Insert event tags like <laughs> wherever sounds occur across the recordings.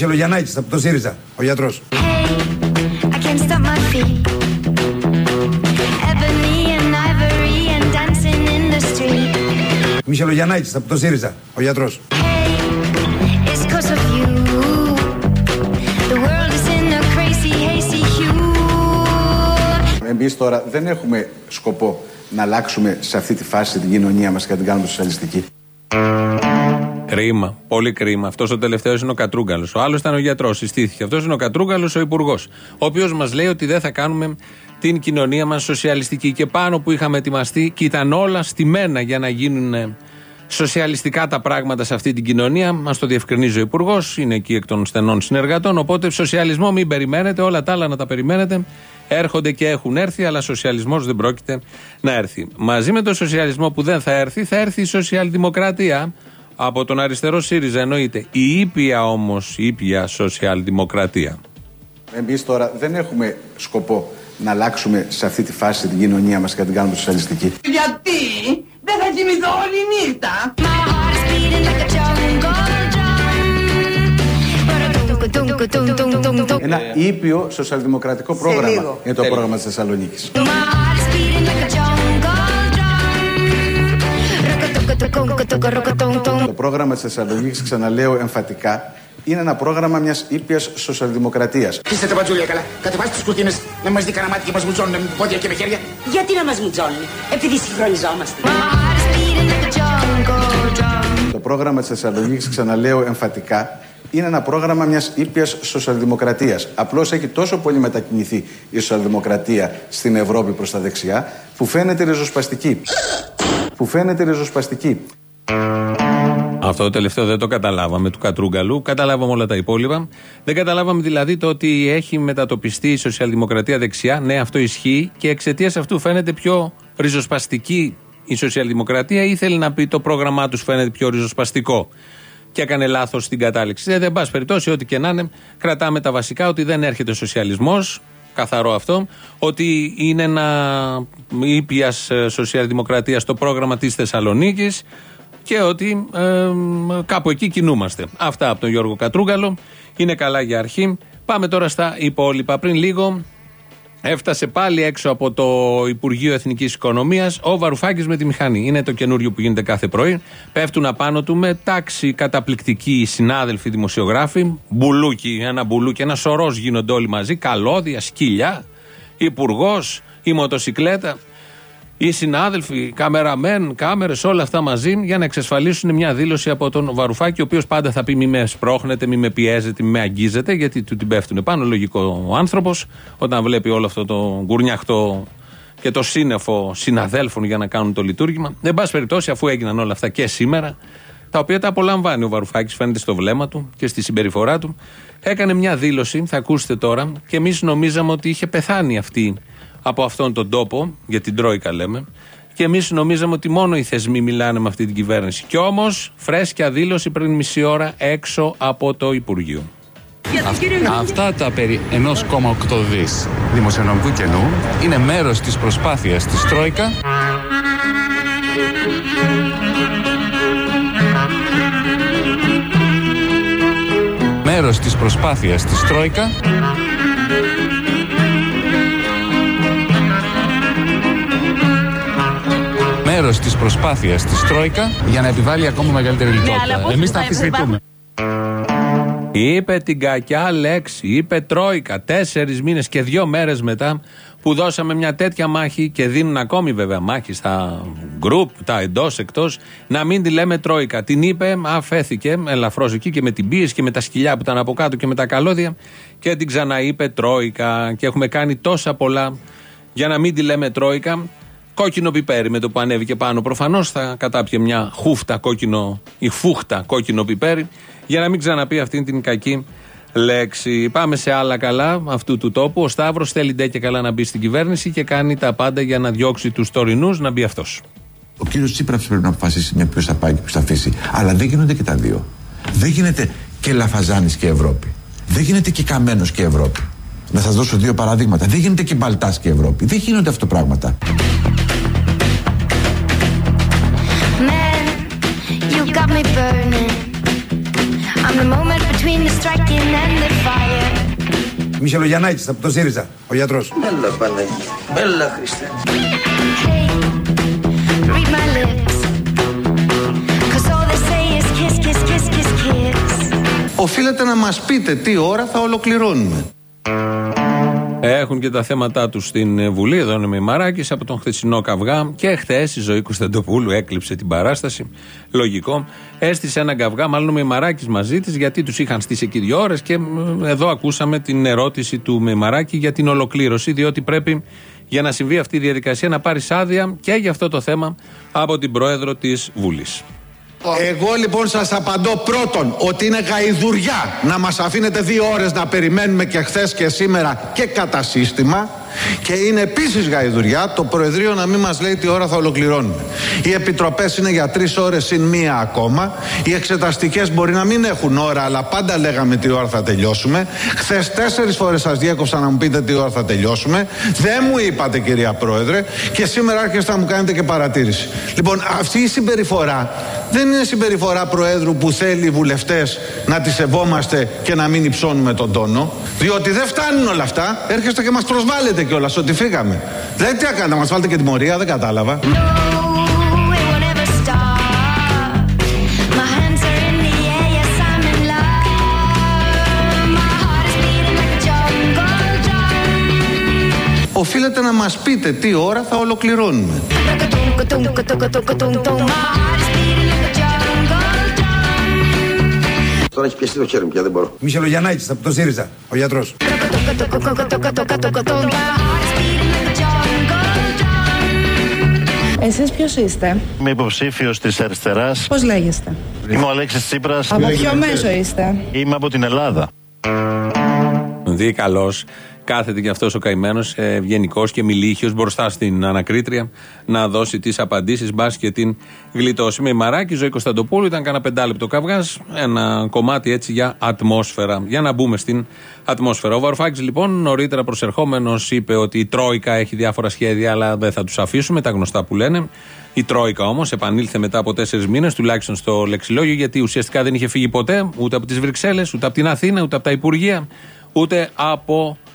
Μισελογιαννάκης από το ΣΥΡΙΖΑ, ο γιατρός. Μισελογιαννάκης από το ΣΥΡΙΖΑ, ο γιατρός. Εμείς τώρα δεν έχουμε σκοπό να αλλάξουμε σε αυτή τη φάση την κοινωνία μας και να την κάνουμε σοσιαλιστική. Κρίμα. Πολύ κρίμα. Αυτός ο τελευταίος είναι ο Κατρούγκαλος. Ο άλλος ήταν ο γιατρός. Συστήθηκε. Αυτός είναι ο Κατρούγκαλος, ο υπουργός. Ο οποίος μας λέει ότι δεν θα κάνουμε την κοινωνία μας σοσιαλιστική. Και πάνω που είχαμε ετοιμαστεί και ήταν όλα στημένα για να γίνουν σοσιαλιστικά τα πράγματα σε αυτή την κοινωνία. Μας το διευκρινίζει ο Υπουργός. Είναι εκεί εκ των στενών συνεργατών. Οπότε σοσιαλισμό μην περιμένετε. Όλα τα άλλα να τα περιμένετε. Έρχονται και έχουν έρθει, αλλά σοσιαλισμός δεν πρόκειται να έρθει. Μαζί με το σοσιαλισμό που δεν θα έρθει, θα έρθει η σοσιαλδημοκρατία από τον αριστερό ΣΥΡΙΖΑ εννοείται. Η ήπια όμως, η ήπια σοσιαλδημοκρατία. Εμείς τώρα δεν έχουμε σκοπό να αλλάξουμε σε αυτή τη φάση την κοινωνία μας και να την κάνουμε σοσιαλιστική. Γιατί; Δεν θα κοιμηθώ όλη νύχτα. Ένα ήπιο σοσιαλδημοκρατικό πρόγραμμα είναι το πρόγραμμα της Θεσσαλονίκης. Το πρόγραμμα της Θεσσαλονίκης, ξαναλέω εμφατικά, είναι ένα πρόγραμμα μια ήπια σοσιαλδημοκρατία. Είστε τα πατζούλια καλά. Κατεβάστε τι κουρτίνε να μα δει κανένα μάτι και μα μουτζώνουν με πόδια και με χέρια. Γιατί να μα μουτζώνουν, επειδή συγχρονιζόμαστε. Το πρόγραμμα τη Θεσσαλονίκη, ξαναλέω εμφατικά, είναι ένα πρόγραμμα μια ήπια σοσιαλδημοκρατία. Απλώ έχει τόσο πολύ μετακινηθεί η σοσιαλδημοκρατία στην Ευρώπη προ τα δεξιά, που φαίνεται ριζοσπαστική. Που φαίνεται ριζοσπαστική. Αυτό το τελευταίο δεν το καταλάβαμε του Κατρούγκαλου. Καταλάβαμε όλα τα υπόλοιπα. Δεν καταλάβαμε δηλαδή το ότι έχει μετατοπιστεί η σοσιαλδημοκρατία δεξιά. Ναι, αυτό ισχύει και εξαιτίας αυτού φαίνεται πιο ριζοσπαστική η σοσιαλδημοκρατία ή θέλει να πει το πρόγραμμά τους φαίνεται πιο ριζοσπαστικό. Και έκανε λάθος στην κατάληξη. Δεν, πάση περιπτώσει, ό,τι και να είναι, κρατάμε τα βασικά ότι δεν έρχεται σοσιαλισμός. Καθαρό αυτό. Ότι είναι ένα ήπιας σοσιαλδημοκρατίας στο πρόγραμμα της Θεσσαλονίκης και ότι ε, κάπου εκεί κινούμαστε. Αυτά από τον Γιώργο Κατρούγκαλο. Είναι καλά για αρχή. Πάμε τώρα στα υπόλοιπα. Πριν λίγο έφτασε πάλι έξω από το Υπουργείο Εθνικής Οικονομίας ο Βαρουφάκης με τη μηχανή. Είναι το καινούριο που γίνεται κάθε πρωί. Πέφτουν απάνω του με τάξη καταπληκτικοί συνάδελφοι δημοσιογράφοι. Μπουλούκι, ένα μπουλούκι, ένα σωρός γίνονται όλοι μαζί. Καλώδια, σκυλιά, υπουργός, η μοτοσυκλέτα οι συνάδελφοι, καμεραμέν, κάμερες, όλα αυτά μαζί για να εξασφαλίσουν μια δήλωση από τον Βαρουφάκη, ο οποίος πάντα θα πει μη με σπρώχνετε, μη με πιέζετε, μη με αγγίζετε, γιατί του την πέφτουν πάνω. Λογικό ο άνθρωπος, όταν βλέπει όλο αυτό το γκουρνιαχτό και το σύννεφο συναδέλφων για να κάνουν το λειτουργήμα. Δεν πάση περιπτώσει, αφού έγιναν όλα αυτά και σήμερα, τα οποία τα απολαμβάνει ο Βαρουφάκης, φαίνεται στο βλέμμα του και στη συμπεριφορά του, έκανε μια δήλωση, θα ακούσετε τώρα, και εμείς νομίζαμε ότι είχε πεθάνει αυτή από αυτόν τον τόπο, για την Τρόικα λέμε, και εμείς νομίζαμε ότι μόνο οι θεσμοί μιλάνε με αυτή την κυβέρνηση. Κι όμως, φρέσκια δήλωση πριν μισή ώρα έξω από το Υπουργείο. Αυτά τα περί 1,8 δις δημοσιονομικού κενού είναι μέρος της προσπάθειας της Τρόικα μέρος της προσπάθειας της Τρόικα μέρος της προσπάθειας της Τρόικα για να επιβάλλει ακόμα μεγαλύτερη λιτότητα. Ναι, Εμείς τα αμφισβητούμε. Είπε την κακιά λέξη, είπε Τρόικα. Τέσσερις μήνες και δύο μέρες μετά που δώσαμε μια τέτοια μάχη και δίνουν ακόμη βέβαια μάχη στα γκρουπ, τα εντός, εκτός, να μην τη λέμε Τρόικα. Την είπε, αφέθηκε ελαφρώς εκεί και με την πίεση και με τα σκυλιά που ήταν από κάτω και με τα καλώδια και την ξαναείπε Τρόικα. Και έχουμε κάνει τόσα πολλά για να μην τη λέμε Τρόικα. Κόκκινο πιπέρι με το που ανέβηκε πάνω. Προφανώς θα κατάπιε μια χούφτα κόκκινο ή φούχτα κόκκινο πιπέρι για να μην ξαναπεί αυτή την κακή λέξη. Πάμε σε άλλα καλά αυτού του τόπου. Ο Σταύρος θέλει ντε και καλά να μπει στην κυβέρνηση και κάνει τα πάντα για να διώξει τους τωρινούς να μπει αυτός. Ο κύριος Τσίπρας πρέπει να αποφασίσει μια ποιος θα πάει και ποιος θα αφήσει. Αλλά δεν γίνονται και τα δύο. Δεν γίνεται και Λαφαζάνης και Ευρώπη. Δεν γίνεται και Καμένος και Ευρώπη. Να σας δώσω δύο παραδείγματα. Δεν γίνεται και Μπαλτάς και Ευρώπη. Δεν γίνονται αυτό πράγματα. Striking and the fire. Μισελογιαννάκης από το ΣΥΡΙΖΑ, ο γιατρός. Έλα Παναγία, έλα Χριστέ. Hey, read my lips. Cause all they say is kiss, kiss, kiss, kiss, kiss. Οφείλετε να μας πείτε τι ώρα θα ολοκληρώνουμε. Έχουν και τα θέματα τους στην ε, Βουλή. Εδώ είναι με Μαράκη από τον χθεσινό καυγά. Και χθες η ζωή Κωνσταντοπούλου έκλειψε την παράσταση. Λογικό. Έστησε έναν καυγά, μάλλον με Μαράκη μαζί της, γιατί τους είχαν στήσει εκεί δύο ώρες. Και μ, εδώ ακούσαμε την ερώτηση του Μεμαράκη για την ολοκλήρωση. Διότι πρέπει για να συμβεί αυτή η διαδικασία να πάρεις άδεια και για αυτό το θέμα από την πρόεδρο της Βουλής. Εγώ λοιπόν σας απαντώ πρώτον ότι είναι γαϊδουριά να μας αφήνετε δύο ώρες να περιμένουμε και χθες και σήμερα και κατά σύστημα και είναι επίσης γαϊδουριά το Προεδρείο να μην μας λέει τι ώρα θα ολοκληρώνουμε. Οι επιτροπές είναι για τρεις ώρες συν μία ακόμα. Οι εξεταστικές μπορεί να μην έχουν ώρα αλλά πάντα λέγαμε τι ώρα θα τελειώσουμε. Χθες τέσσερις φορές σας διέκοψα να μου πείτε τι ώρα θα τελειώσουμε. Δεν μου είπατε κυρία Πρόεδρε και σήμερα άρχιστε να μου κάνετε και παρατήρηση. Λοιπόν αυτή η συμπεριφορά δεν είναι συμπεριφορά Προέδρου που θέλει οι βουλευτές να τη σεβόμαστε και να μην υψώνουμε τον τόνο. Διότι δεν φτάνουν όλα αυτά. Έρχεστε και μας προσβάλλετε κιόλα ότι φύγαμε. Δεν τι έκανα, μας βάλετε και τιμωρία, δεν κατάλαβα. No, it will never stop. My hands are in the air, yes, I'm in love. My heart is beating like a jungle drum. Οφείλετε να μας πείτε τι ώρα θα ολοκληρώνουμε. Τώρα έχει πιαστεί το χέρι μου πια, δεν μπορώ. Μισελογιαννάκης από το ΣΥΡΙΖΑ, ο γιατρός. My heart is beating like a jungle drum. Εσείς ποιος είστε, Είμαι υποψήφιος της αριστεράς. πώς λέγεστε, Είμαι ο Αλέξης Τσίπρας. από ποιο μέσο είστε; Είμαι από την Ελλάδα. Δει καλό. Κάθεται και αυτός ο καημένος, ευγενικός και μιλήχιος μπροστά στην ανακρίτρια να δώσει τις απαντήσεις. Μπας και την γλιτώσει. Με μαράκι, ζωή Κωνσταντοπούλου ήταν κανένα πεντάλεπτο καυγάς. Ένα κομμάτι έτσι για ατμόσφαιρα. Για να μπούμε στην ατμόσφαιρα. Ο Βαρουφάκης λοιπόν νωρίτερα προσερχόμενος είπε ότι η Τρόικα έχει διάφορα σχέδια, αλλά δεν θα τους αφήσουμε, τα γνωστά που λένε. Η Τρόικα όμως επανήλθε μετά από τέσσερις μήνες, τουλάχιστον στο λεξιλόγιο, γιατί ουσιαστικά δεν είχε φύγει ποτέ ούτε από τις Βρυξέλλες, ούτε από την Αθήνα, ούτε από τα Υπουργεία, ούτε από ε,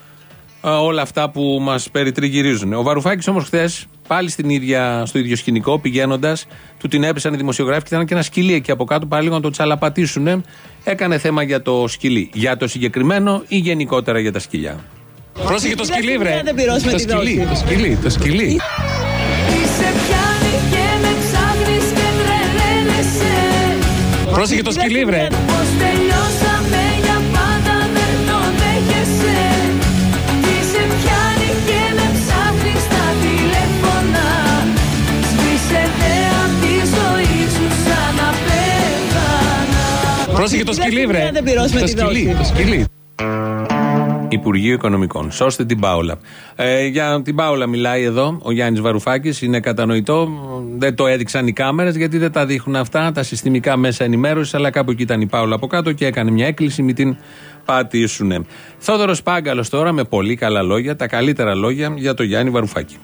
όλα αυτά που μας περιτριγυρίζουν. Ο Βαρουφάκης όμως χθες, πάλι στην ίδια, στο ίδιο σκηνικό, πηγαίνοντας, του την έπεσαν οι δημοσιογράφοι και ήταν και ένα σκυλί εκεί από κάτω, πάλι λίγο να το τσαλαπατήσουν. Έκανε θέμα για το σκυλί. Για το συγκεκριμένο ή γενικότερα για τα σκυλιά; Πρόσεχε το σκυλί, βρε. Δεν πληρώσουμε Το τη σκυλί, δόση. το σκυλί, το σκυλί. Είσαι πιάνει και με ψάχνεις και τρελαίνεσαι Πρόσεχε το σκυλί, βρε. Πρόσεχε το σκυλί, βρε. Δεν πληρώσουμε Το τη σκυλί, δόση. το σκυλί. Υπουργείο Οικονομικών. Σώστε την Πάολα. Ε, για την Πάολα μιλάει εδώ ο Γιάννης Βαρουφάκης. Είναι κατανοητό. Δεν το έδειξαν οι κάμερες γιατί δεν τα δείχνουν αυτά τα συστημικά μέσα ενημέρωσης. Αλλά κάπου εκεί ήταν η Πάολα από κάτω και έκανε μια έκκληση. Μην την πατήσουν. Θόδωρος Πάγκαλος τώρα με πολύ καλά λόγια, τα καλύτερα λόγια για το Γιάννη Βαρουφάκη.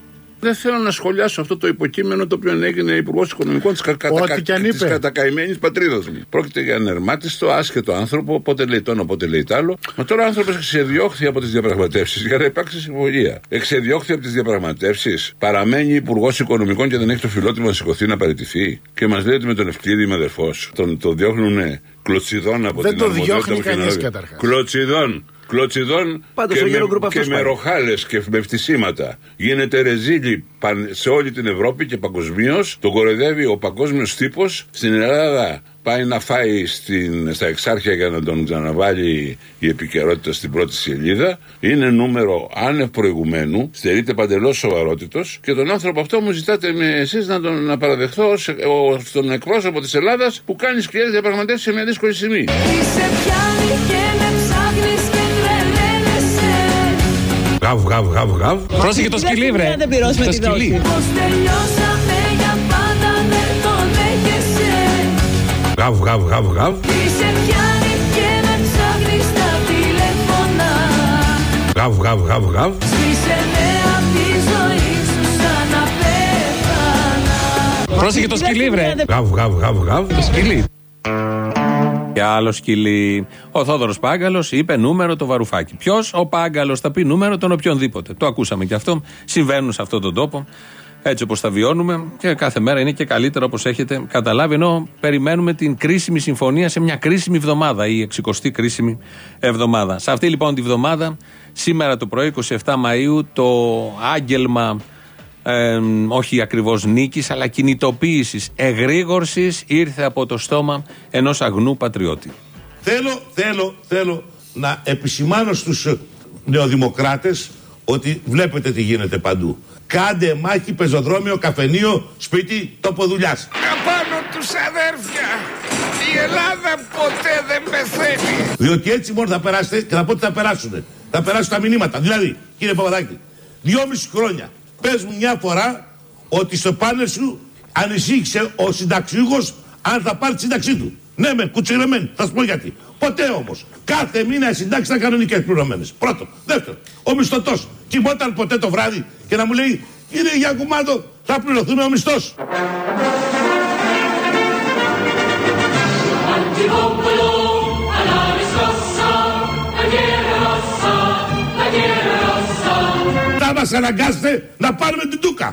Δεν θέλω να σχολιάσω αυτό το υποκείμενο το οποίο έγινε υπουργός Οικονομικών της Ό,τι κι αν είπε. κατακαημένης πατρίδας μου. Πρόκειται για ανερμάτιστο, άσχετο άνθρωπο, πότε λέει το ένα, πότε λέει το άλλο. Μα τώρα ο άνθρωπος εξεδιώχθη από τις διαπραγματεύσεις για να υπάρξει συμφωνία. Εξεδιώχθη από τις διαπραγματεύσεις, παραμένει υπουργός Οικονομικών και δεν έχει το φιλότιμο να σηκωθεί να παραιτηθεί. Και μας λέει ότι με τον Ευκλήδη είμαι αδερφός. Τον, τον διώχνουν κλωτσιδών από Δεν την το αρμοδιότητα διώχνει που κανείς κοινωνεί. καταρχάς. Κλωτσιδών. Κλωτσιδών Πάντως και, ο Eurogroup με, αυτός και με πάει. ροχάλες και με φτισήματα. Γίνεται ρεζίλι παν- σε όλη την Ευρώπη και παγκοσμίως. Τον κοροϊδεύει ο παγκόσμιος τύπος. Στην Ελλάδα πάει να φάει στην, στα εξάρχεια για να τον ξαναβάλει η επικαιρότητα στην πρώτη σελίδα. Είναι νούμερο άνευ προηγουμένου. Στερείται παντελώς σοβαρότητος. Και τον άνθρωπο αυτό μου ζητάτε με εσείς να τον να παραδεχθώ ως, ως τον εκπρόσωπο της Ελλάδας που κάνει σκληρές διαπραγματεύσεις σε μια δύσκολη στιγμή. Είσαι πιάνει και με Γαβ, γαβ, γαβ, γαβ. Πρόσεχε το σκυλί, βρε. Δεν πληρώσουμε Το τη σκυλί. δόση. Πως τελειώσαμε για πάντα δεν το δέχεσαι Γαβ, γαβ, γαβ, γαβ. Είσαι πιάνει και με ψάχνεις στα τηλέφωνα Γαβ, γαβ, γαβ, γαβ. Σβήσε με απ' τη ζωή σου σαν να πέθανα Πρόσεχε το σκυλί, βρε. Γαβ, γαβ, γαβ, γαβ. Το σκυλί. Και Και άλλο σκυλί. Ο Θόδωρος Πάγκαλος είπε νούμερο το βαρουφάκι. Ποιος, ο Πάγκαλος, θα πει νούμερο τον οποιονδήποτε. Το ακούσαμε και αυτό. Συμβαίνουν σε αυτόν τον τόπο. Έτσι όπως τα βιώνουμε και κάθε μέρα είναι και καλύτερα όπως έχετε καταλάβει. Ενώ περιμένουμε την κρίσιμη συμφωνία σε μια κρίσιμη εβδομάδα, η 60η κρίσιμη εβδομάδα. Σε αυτή λοιπόν τη βδομάδα, σήμερα το πρωί, 27 Μαου, το άγγελμα ε, όχι ακριβώς νίκης αλλά κινητοποίησης εγρήγορσης ήρθε από το στόμα ενός αγνού πατριώτη. Θέλω, θέλω, θέλω να επισημάνω στους ε, νεοδημοκράτες ότι βλέπετε τι γίνεται παντού. Κάντε μάχη, πεζοδρόμιο, καφενείο, σπίτι, τόπο δουλειά. Απάνω τους αδέρφια. Η Ελλάδα ποτέ δεν πεθαίνει. Διότι έτσι μόνο θα περάσετε και θα πω ότι θα περάσουν. Θα περάσουν τα μηνύματα. Δηλαδή, κύριε Παπαδάκη, δυόμιση χρόνια πες μου μια φορά ότι στο πάνελ σου ανησύχησε ο συνταξιούχος αν θα πάρει τη σύνταξή του. Ναι, με κουτσιρεμένη. Θα σου πω γιατί. Ποτέ όμως. Κάθε μήνα οι συντάξεις ήταν κανονικές πληρωμένες. Πρώτον. Δεύτερον. Ο μισθωτός κοιμόταν ποτέ το βράδυ και να μου λέει Κύριε Γιακουμάτο, θα πληρωθούμε ο μισθός. Μας αναγκάσετε να πάρουμε την τούκα.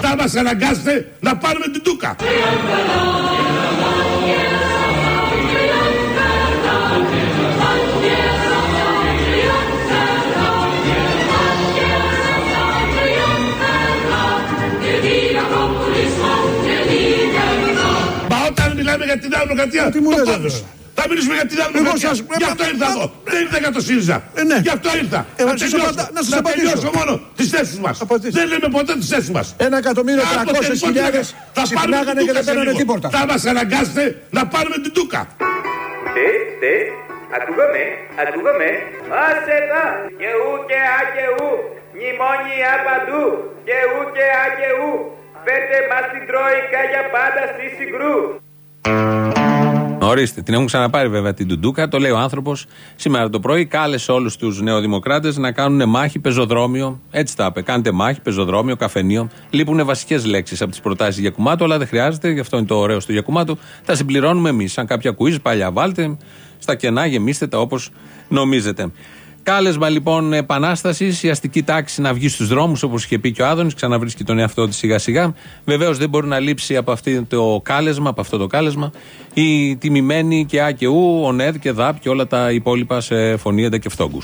Θα μας αναγκάσετε να πάρουμε την τούκα. Μα όταν μιλάμε για την δημοκρατία, Τι μου το λέτε, πάθος. Βέβαια. Θα μιλήσουμε για την δημοκρατία. σας- Γι' αυτό ήρθα εδώ. Δεν ήρθα για το ΣΥΡΙΖΑ. Ε, ναι. Γι' αυτό ήρθα. Ε, να να σας τελειώσω, απαντα- να σας να απαντήσω. τελειώσω μόνο τις θέσεις μας. Απαντήστε. Δεν λέμε ποτέ τις θέσεις μας. Ένα εκατομμύριο Κάποτε, τρακόσιες λοιπόν, χιλιάδες θα πάρουμε ξυπνάγανε την και δεν τούκα σε παίρνανε λίγο. τίποτα. Θα μας αναγκάσετε να πάρουμε την τούκα. Τε, τε, ακούγαμε, ακούγαμε. Άσε τα, και ου και α και ου, μνημόνια παντού, και ου και α και ου. Φέρτε μας την τρόικα για πάντα στη συγκρού. Ορίστε, την έχουν ξαναπάρει βέβαια την Τουντούκα. Το λέει ο άνθρωπος σήμερα το πρωί. Κάλεσε όλους τους νεοδημοκράτες να κάνουν μάχη, πεζοδρόμιο. Έτσι τα είπε. Κάντε μάχη, πεζοδρόμιο, καφενείο. Λείπουν βασικές λέξεις από τις προτάσεις Γιακουμάτου, αλλά δεν χρειάζεται. Γι' αυτό είναι το ωραίο στο Γιακουμάτου. Τα συμπληρώνουμε εμείς. Σαν κάποια κουίζ παλιά. Βάλτε στα κενά, γεμίστε τα όπως νομίζετε. Κάλεσμα λοιπόν επανάστασης, η αστική τάξη να βγει στους δρόμους όπως είχε πει και ο Άδωνης, ξαναβρίσκει τον εαυτό της σιγά σιγά. Βεβαίως δεν μπορεί να λείψει από, αυτή το κάλεσμα, από αυτό το κάλεσμα η τιμημένη και Α και Ου, ο ΝΕΔ και ΔΑΠ και όλα τα υπόλοιπα σε φωνήεντα και φτόγκου.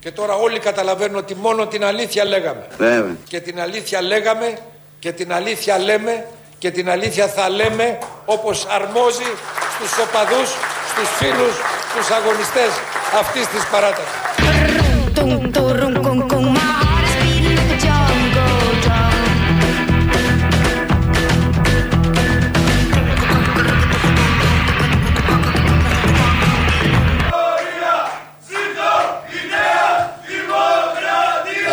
Και τώρα όλοι καταλαβαίνουν ότι μόνο την αλήθεια λέγαμε. Βέβαια. Και την αλήθεια λέγαμε και την αλήθεια λέμε και την αλήθεια θα λέμε όπως αρμόζει στους οπαδούς, στους φίλους, στους αγωνιστές αυτής της παράταξης. Η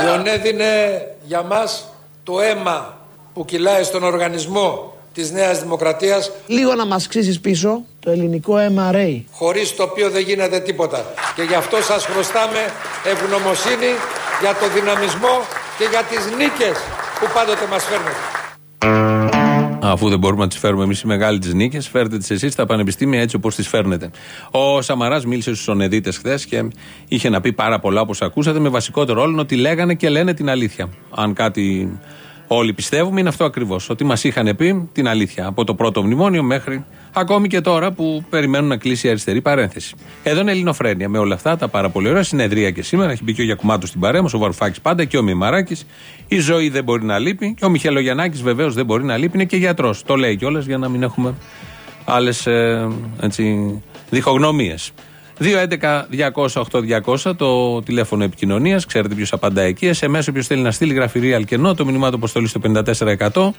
ΟΝΕΔ είναι για μας το αίμα που κυλάει στον οργανισμό της Νέας Δημοκρατίας Λίγο να μας ξύσεις πίσω το ελληνικό MRA. χωρίς το οποίο δεν γίνεται τίποτα. Και γι' αυτό σας χρωστάμε ευγνωμοσύνη για το δυναμισμό και για τις νίκες που πάντοτε μας φέρνετε. Αφού δεν μπορούμε να τις φέρουμε εμείς οι μεγάλοι τις νίκες, φέρτε τις εσείς στα πανεπιστήμια έτσι όπως τις φέρνετε. Ο Σαμαράς μίλησε στους ονεδίτες χθες και είχε να πει πάρα πολλά όπως ακούσατε, με βασικότερο όλων ότι λέγανε και λένε την αλήθεια. Αν κάτι όλοι πιστεύουμε, είναι αυτό ακριβώς. Ότι μας είχαν πει την αλήθεια. Από το πρώτο μνημόνιο μέχρι ακόμη και τώρα που περιμένουν να κλείσει η αριστερή παρένθεση. Εδώ είναι Ελληνοφρένια με όλα αυτά τα πάρα πολύ ωραία. Συνεδρία και σήμερα. Έχει μπει και ο Γιακουμάτος στην παρέα μας, ο Βαρουφάκης πάντα και ο Μημαράκης. Η ζωή δεν μπορεί να λείπει. Και ο Μιχελογιαννάκη βεβαίως δεν μπορεί να λείπει. Είναι και γιατρός. Το λέει κιόλας για να μην έχουμε άλλες διχογνωμίες. 2.11.208.200 το τηλέφωνο επικοινωνίας. Ξέρετε ποιος απαντά εκεί. SMS όποιος θέλει να στείλει γραφειρή αλκενό, το μηνυμά του αποστολής στο 54%.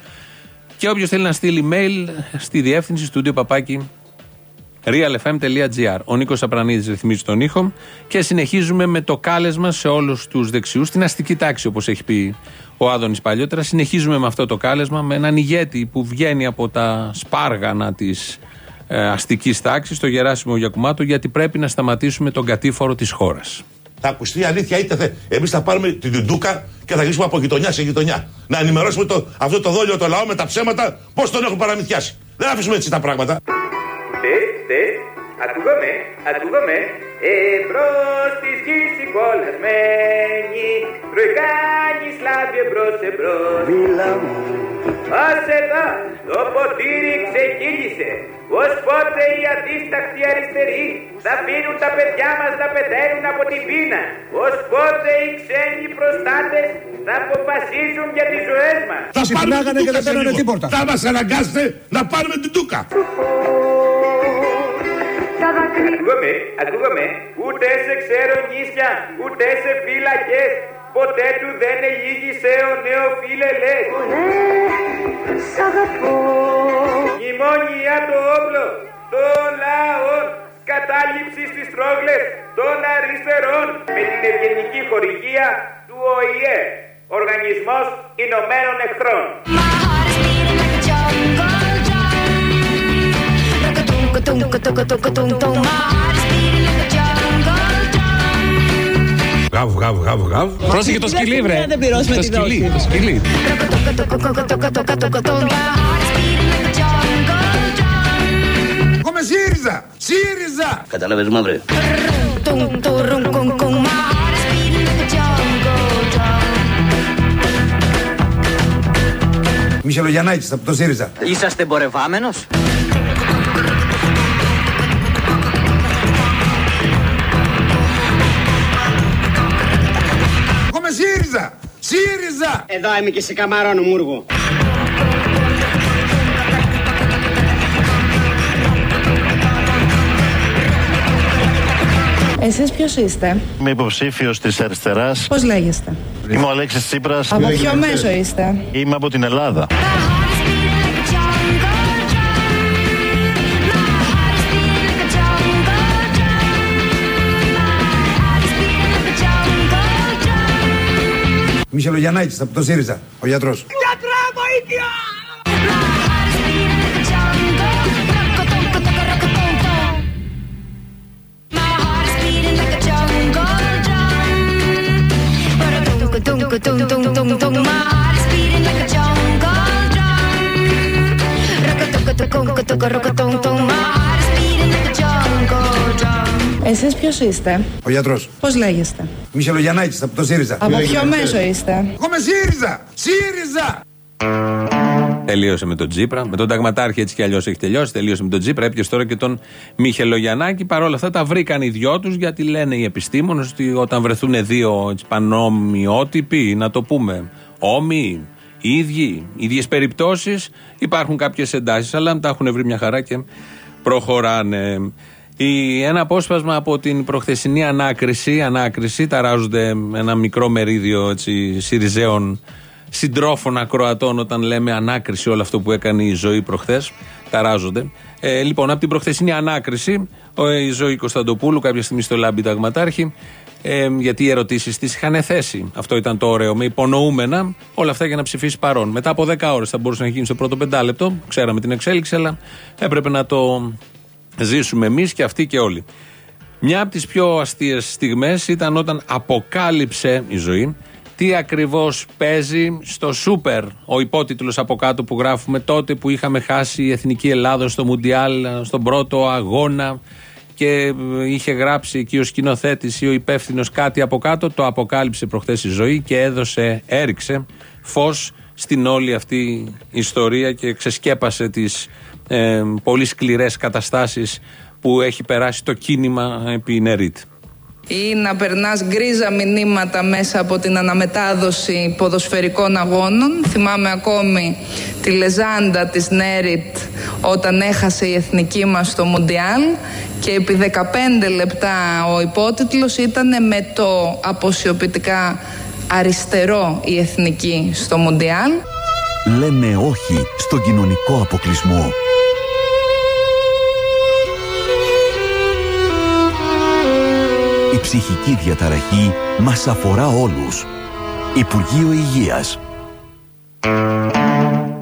Και όποιος θέλει να στείλει mail στη διεύθυνση στούντιο παπάκι realfm.gr. Ο Νίκος Απρανίδης ρυθμίζει τον ήχο και συνεχίζουμε με το κάλεσμα σε όλους τους δεξιούς, στην αστική τάξη όπως έχει πει ο Άδωνης παλιότερα. Συνεχίζουμε με αυτό το κάλεσμα, με έναν ηγέτη που βγαίνει από τα σπάργανα της ε, αστικής τάξης, το Γεράσιμο Γιακουμάτο, γιατί πρέπει να σταματήσουμε τον κατήφορο της χώρας. Θα ακουστεί η αλήθεια είτε θε. Εμείς θα πάρουμε την Τουντούκα και θα γυρίσουμε από γειτονιά σε γειτονιά. Να ενημερώσουμε το, αυτό το δόλιο το λαό με τα ψέματα πώς τον έχουν παραμυθιάσει. Δεν αφήσουμε έτσι τα πράγματα. Τεστ, τεστ, ακούγομαι, ακούγομαι. Εμπρός της γης η κολλασμένη, τροϊκάνει σλάβει εμπρός εμπρός. Μίλα μου. Ας εδώ, το ποτήρι ξεκύλησε, ως πότε οι αντίστακτοι αριστεροί θα αφήνουν τα παιδιά μας να πεθαίνουν από την πείνα, ως πότε οι ξένοι προστάτες θα αποφασίζουν για τις ζωές μας. Θα πάρουμε την Τούκα σε λίγο. Θα μας αναγκάσετε να πάρουμε την Τούκα. Ακούγομαι, ακούγομαι, ούτε σε ξέρω νύσια, ούτε σε φύλακες, ποτέ του δεν ελίγησε ο νεοφίλελες. Σ' αγαπώ. Μνημόνια το όπλο των λαών, κατάληψη στις τρόγλες των αριστερών, με την ευγενική χορηγία του ΟΗΕ, Οργανισμός Ηνωμένων Εχθρών. Γαβ, γαβ, γαβ, γαβ. Πρόσεχε το σκυλί, βρε. Δεν πληρώσουμε Το τη σκυλί, δόση. το σκυλί. Κόμε ΣΥΡΙΖΑ! ΣΥΡΙΖΑ! Κατάλαβες μαύρε. Μιχελογιαννάκης από το ΣΥΡΙΖΑ. Είσαστε εμπορευάμενος; ΣΥΡΙΖΑ! Εδώ είμαι και σε καμαρώνω μούργο. Εσείς ποιος είστε, Είμαι υποψήφιος της αριστεράς. πώς λέγεστε, Είμαι ο Αλέξης Τσίπρας. από ποιο μέσο είστε; Είμαι από την Ελλάδα. Μιχελογιαννάκης από το ΣΥΡΙΖΑ. Ο γιατρός. Γιατρά, βοήθεια! Εσείς ποιος είστε, Ο γιατρός. πώς λέγεστε, Μιχελογιαννάκης από το ΣΥΡΙΖΑ. από ποιο μέσο είστε; Κόμε ΣΥΡΙΖΑ! ΣΥΡΙΖΑ! Τελείωσε με τον Τζίπρα. Με τον Ταγματάρχη έτσι κι αλλιώς έχει τελειώσει. Τελείωσε με τον Τζίπρα. Έπιασε τώρα και τον Μιχελογιαννάκη. Παρ' όλα αυτά τα βρήκαν οι δυο τους γιατί λένε οι επιστήμονες ότι όταν βρεθούν δύο έτσι, πανομοιότυποι, να το πούμε, όμοιοι, ίδιοι, ίδιες περιπτώσεις, υπάρχουν κάποιες εντάσεις. Αλλά τα έχουν βρει μια χαρά και προχωράνε. Η, ένα απόσπασμα από την προχθεσινή ανάκριση, ανάκριση ταράζονται ένα μικρό μερίδιο έτσι, Συριζέων συντρόφων ακροατών όταν λέμε ανάκριση όλο αυτό που έκανε η ζωή προχθές ταράζονται. Ε, λοιπόν, από την προχθεσινή ανάκριση, ο, η ζωή Κωνσταντοπούλου, κάποια στιγμή στο Λάμπη Ταγματάρχη, ε, γιατί οι ερωτήσεις της είχαν θέσει. Αυτό ήταν το ωραίο. Με υπονοούμενα όλα αυτά για να ψηφίσει παρόν. Μετά από 10 ώρες θα μπορούσε να γίνει στο πρώτο πεντάλεπτο. Ξέραμε την εξέλιξη, αλλά έπρεπε να το ζήσουμε εμείς και αυτοί και όλοι. Μια από τις πιο αστείες στιγμές ήταν όταν αποκάλυψε η ζωή τι ακριβώς παίζει στο Σούπερ. Ο υπότιτλος από κάτω που γράφουμε τότε που είχαμε χάσει η εθνική Ελλάδα στο Μουντιάλ, στον πρώτο αγώνα και ε, είχε γράψει εκεί ο σκηνοθέτης ή ο υπεύθυνος κάτι από κάτω. Το αποκάλυψε προχθές η ζωή και έδωσε, έριξε φως στην όλη αυτή ιστορία και ξεσκέπασε τις ε, πολύ σκληρές καταστάσεις που έχει περάσει το κίνημα επί Νερίτ. ή να περνάς γκρίζα μηνύματα μέσα από την αναμετάδοση ποδοσφαιρικών αγώνων. Θυμάμαι ακόμη τη λεζάντα της Νέριτ όταν έχασε η εθνική μας στο Μουντιάλ και επί 15 λεπτά ο υπότιτλος ήταν με το αποσιοποιητικά αριστερό η εθνική στο Μουντιάλ. Λέμε όχι στον κοινωνικό αποκλεισμό. Η ψυχική διαταραχή μας αφορά όλους. Υπουργείο Υγείας.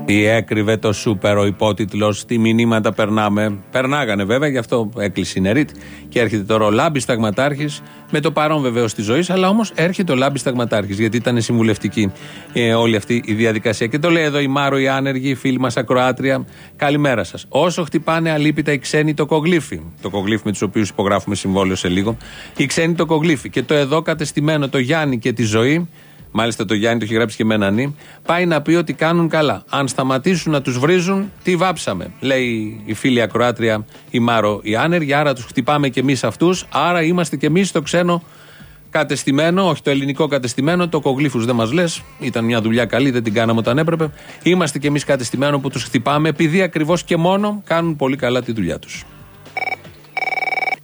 Ή έκρυβε το σούπερ ο υπότιτλο. Τι μηνύματα περνάμε. Περνάγανε βέβαια, γι' αυτό έκλεισε η Νερίτ. Και έρχεται τώρα ο Λάμπη Σταγματάρχης. Με το παρόν βεβαίως της ζωής, αλλά όμως έρχεται ο Λάμπη Σταγματάρχης. Γιατί ήταν συμβουλευτική ε, όλη αυτή η διαδικασία. Και το λέει εδώ η Μάρο, η άνεργη, η φίλη μας Ακροάτρια. Καλημέρα σας. Όσο χτυπάνε αλήπητα οι ξένοι το κογλίφι. Το κογλίφι με τους οποίους υπογράφουμε συμβόλαιο σε λίγο. Οι ξένοι το κογλίφι. Και το εδώ κατεστημένο το Γιάννη και τη ζωή Μάλιστα το Γιάννη το έχει γράψει και με έναν νη. Πάει να πει ότι κάνουν καλά. Αν σταματήσουν να τους βρίζουν, τι βάψαμε. Λέει η φίλη Ακροάτρια η Μάρο η άνεργη. Άρα τους χτυπάμε κι εμείς αυτούς. Άρα είμαστε κι εμείς στο ξένο κατεστημένο, όχι το ελληνικό κατεστημένο. Το κογλίφους δεν μας λες. Ήταν μια δουλειά καλή, δεν την κάναμε όταν έπρεπε. Είμαστε κι εμείς κατεστημένο που τους χτυπάμε επειδή ακριβώς και μόνο κάνουν πολύ καλά τη δουλειά τους.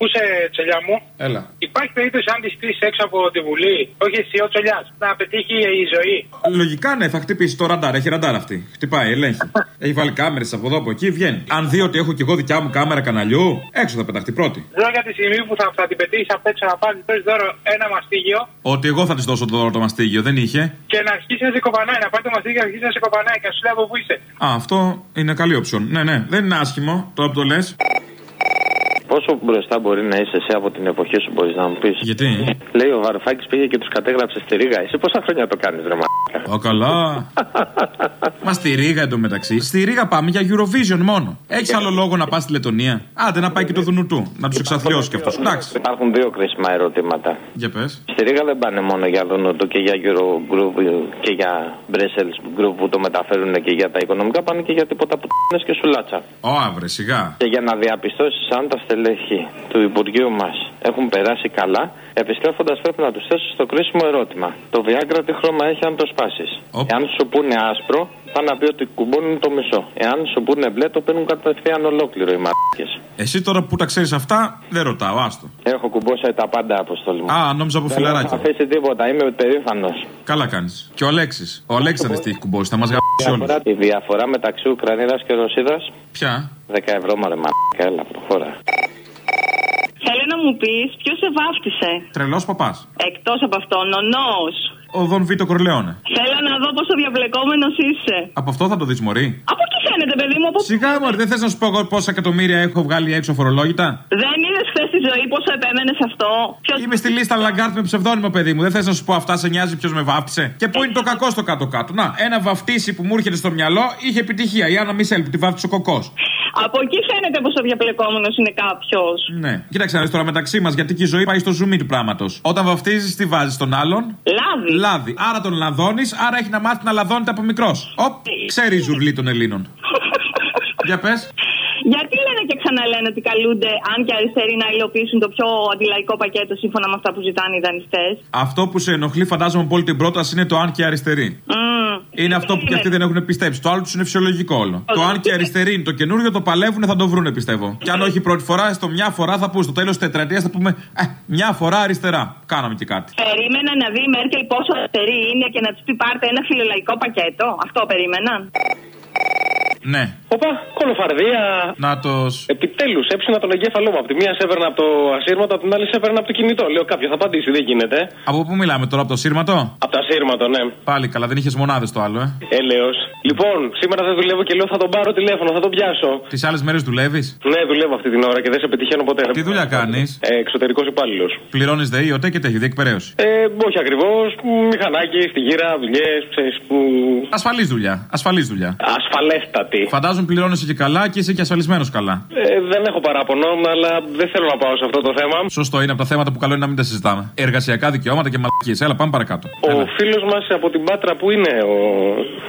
Πού σε τσελιά μου. Έλα. Υπάρχει περίπτωση αν της στήσει έξω από τη Βουλή, όχι εσύ ο τσελιάς, να πετύχει η ζωή. Λογικά ναι, θα χτυπήσει το ραντάρ. Έχει ραντάρ αυτή. Χτυπάει, ελέγχει. <laughs> Έχει βάλει κάμερες από εδώ από εκεί, βγαίνει. Αν δει ότι έχω κι εγώ δικιά μου κάμερα καναλιού, έξω θα πεταχτεί πρώτη. Λέω για τη στιγμή που θα, θα την πετύχεις απ' έξω να πάρεις δώσει δώρο ένα μαστίγιο Ότι εγώ θα της δώσω το δώρο το μαστίγιο, δεν είχε. και να αρχίσει να σε κοπανάει. Να πάρει το μαστίγιο και να αρχίσει να σε κοπανάει και να σου λέει από πού είσαι. Α, αυτό είναι καλή option. Ναι, ναι, δεν είναι άσχημο τώρα που το λες. Πόσο μπροστά μπορεί να είσαι εσύ από την εποχή σου, μπορείς να μου πεις; Γιατί; Λέει ο Βαρουφάκης πήγε και τους κατέγραψε στη Ρίγα. Εσύ πόσα χρόνια το κάνεις, ρε μα. Ω, καλά. <laughs> Μα στη Ρίγα εντωμεταξύ. Στη Ρίγα πάμε για Eurovision μόνο. Έχεις άλλο λόγο να πας στη Λετωνία; Άντε να πάει και το Δουνουτού. Να τους εξαθλιώσει κι αυτός. Εντάξει. Υπάρχουν δύο κρίσιμα ερωτήματα. Για πες. Στη Ρίγα δεν πάνε μόνο για Δουνουτού και για Eurogroup και για Brussels Group που το μεταφέρουν και για τα οικονομικά. Πάνε και για τίποτα που είναι και σουλάτσα. Ω, αύρε, σιγά. Και για να διαπιστώσεις αν τα στελέχη του Υπουργείου μας έχουν περάσει καλά, επιστρέφοντας πρέπει να τους θέσει το κρίσιμο ερώτημα. Το Viagra τι χρώμα έχει αν το σπάσεις; Εάν σου πούνε άσπρο, θα να πει ότι κουμπώνουν το μισό. Εάν σου πούνε μπλε, το παίρνουν κατευθείαν ολόκληρο οι μαρκέ. Εσύ τώρα που τα ξέρεις αυτά, δεν ρωτάω, άστο. Έχω κουμπώσει τα πάντα, αποστολή μου. Α, νόμιζα από Δεν φιλαράκι. έχω αφήσει τίποτα, είμαι περήφανος. Καλά κάνεις. Και ο Αλέξης. Ο Αλέξης θα δει τι έχει κουμπώσει. Θα μας γαμπήσει όλους. Η διαφορά μεταξύ Ουκρανίδας και Ρωσίδας. Ποια; 10 ευρώ μαρε μαρκά, έλα προχώρα. Θέλω να μου πεις ποιος σε βάφτισε. Τρελός παπάς. Εκτός από αυτόν, ο νόος. Ο Δον Βίτο Κορλεόνε. Θέλω να δω πόσο διαβλεκόμενο είσαι. Από αυτό θα το δεις, Μωρή. Από τι φαίνεται, παιδί μου, από Σιγά, Μωρή, δεν θες να σου πω εγώ πόσα εκατομμύρια έχω βγάλει έξω φορολόγητα; Δεν είδες χθες τη Ζωή πόσο επέμενε σ' αυτό; Ποιος... Είμαι στη λίστα Λαγκάρντ με ψευδόνυμο, παιδί μου. Δεν θες να σου πω αυτά, σε νοιάζει ποιος με βάφτισε; Και πού είναι το κακό στο κάτω-κάτω; Να, ένα βαφτίσι που μου έρχεται στο μυαλό είχε επιτυχία. Η Άννα Μισέλ που τη βάφτισε ο Κοκός. Από εκεί φαίνεται πόσο διαπλεκόμενο είναι κάποιος. Ναι. Κοίταξε να δεις τώρα μεταξύ μας, γιατί και η Ζωή πάει στο ζουμί του πράγματος. Όταν βαφτίζεις, τι βάζεις τον άλλον. Λάδι. Λάδι. Άρα τον λαδώνεις, άρα έχει να μάθει να λαδώνεται από μικρός. Οπ, ξέρει η ζουρλή των Ελλήνων. <laughs> Για πες. Γιατί λένε και ξαναλένε ότι καλούνται, αν και αριστεροί, να υλοποιήσουν το πιο αντιλαϊκό πακέτο σύμφωνα με αυτά που ζητάνε οι δανειστές; Αυτό που σε ενοχλεί, φαντάζομαι από όλη την πρόταση είναι το αν και αριστερή. Είναι αυτό που και αυτοί δεν έχουν πιστέψει. Το άλλο τους είναι φυσιολογικό όλο. Το αν και αριστερή είναι το καινούριο, το παλεύουν, θα το βρούνε πιστεύω. Και αν όχι πρώτη φορά, στο μια φορά θα πούμε, στο τέλος της τετραετίας θα πούμε ε, μια φορά αριστερά. Κάναμε και κάτι. Περίμενα να δει η Μέρκελ πόσο αριστερή είναι και να του πει πάρτε ένα φιλολαϊκό πακέτο. Αυτό περίμεναν. Ναι. Οπα, κολοφαρδία. Νάτος. Επιτέλους έψηνα τον εγκέφαλό μου. Από τη μία σε έπαιρνα από το ασύρματο, από την άλλη σε έπαιρνα από το κινητό. Λέω κάποιος θα απαντήσει, δεν γίνεται. Από πού μιλάμε τώρα, από το σύρματο; Από το ασύρματο, ναι. Πάλι καλά, δεν είχες μονάδες το άλλο, ε. Έλεος. Λοιπόν, σήμερα δεν δουλεύω και λέω θα τον πάρω τηλέφωνο, θα τον πιάσω. Τις άλλες μέρες δουλεύεις; Ναι, δουλεύω αυτή την ώρα και δεν σε πετυχαίνω ποτέ. Τι δουλειά κάνεις; Ε, Εξωτερικός υπάλληλος. Πληρώνεις ΔΕΗ, ΟΤΕ και τέτοιο, διεκπαιρέωση; Ε, όχι ακριβώς. Μηχανάκι, στη γύρα, δουλειές, ξέρεις που. Ασφαλής δουλειά. Ασφαλής δουλειά. Ασφαλέστατη. Φαντάζομαι πληρώνεσαι και καλά και είσαι και ασφαλισμένος καλά. Ε, δεν έχω παράπονο, αλλά δεν θέλω να πάω σε αυτό το θέμα. Σωστό είναι από τα θέματα που καλό είναι να μην τα συζητάμε. Εργασιακά δικαιώματα και μαλακίες. Έλα, πάμε παρακάτω. Ο φίλος μας από την Πάτρα που είναι ο.